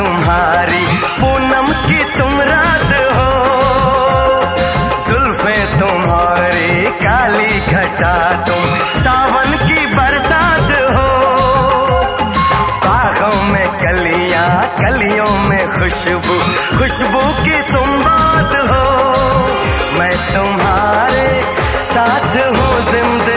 तुम्हारी पूनम की तुम रात हो। सुल्फे तुम्हारी काली घटा तुम, सावन की बरसात हो। बागों में कलियाँ, कलियों में खुशबू खुशबू की तुम बात हो। मैं तुम्हारे साथ हूँ ज़िंदगी।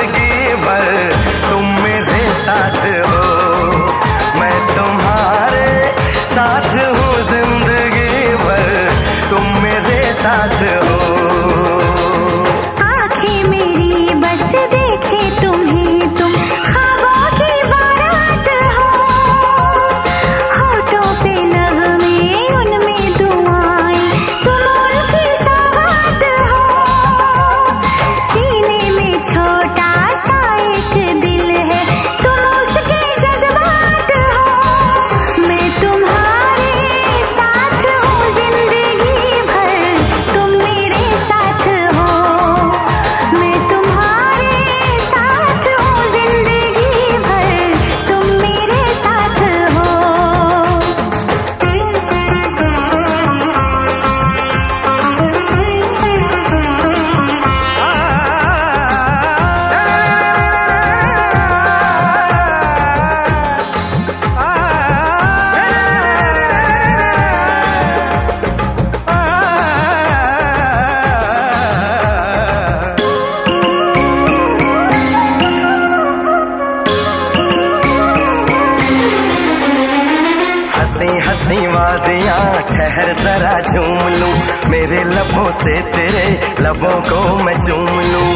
हँसी हँसी वादियाँ, ठहर जरा झूम लूँ। मेरे लबों से तेरे लबों को मैं चूम लूँ।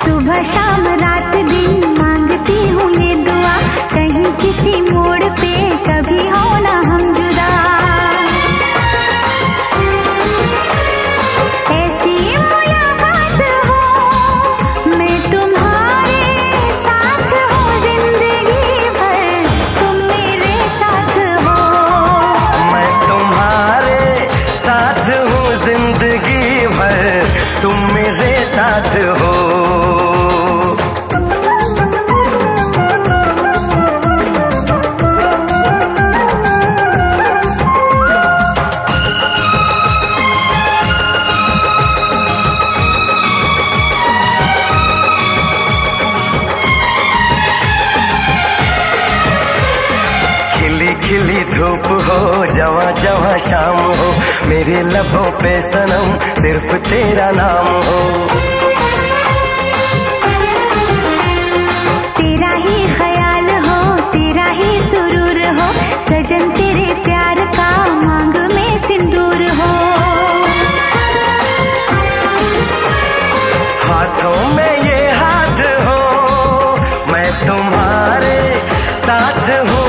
सुबह शाम रात दिन मांगती हूँ ये दुआ, कहीं किसी मोड़ पे मेरे लबों पे सनम सिर्फ़ तेरा नाम हो। तेरा ही ख्याल हो तेरा ही सुरूर हो सजन तेरे प्यार का मांग में सिंदूर हो। हाथों में ये हाथ हो मैं तुम्हारे साथ हूँ।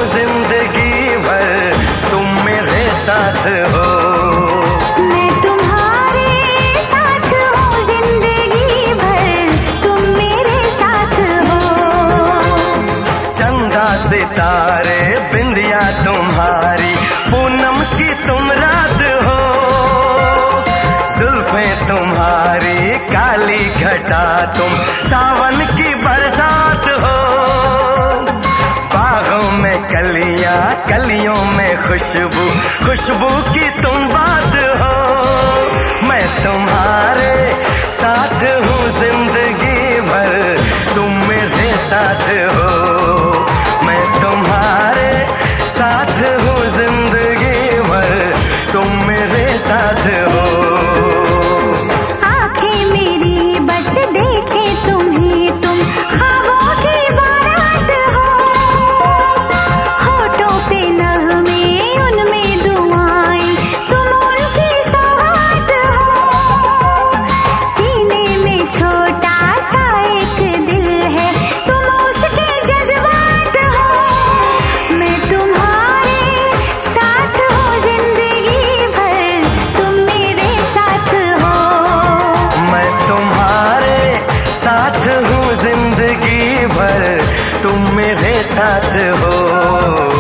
घटा तुम सावन की बरसात हो। बागों में कलियाँ, कलियों में खुशबू खुशबू की तुम बात हो। मैं तुम्हारे साथ हूँ ज़िंदगी भर, तुम मेरे साथ हो। हो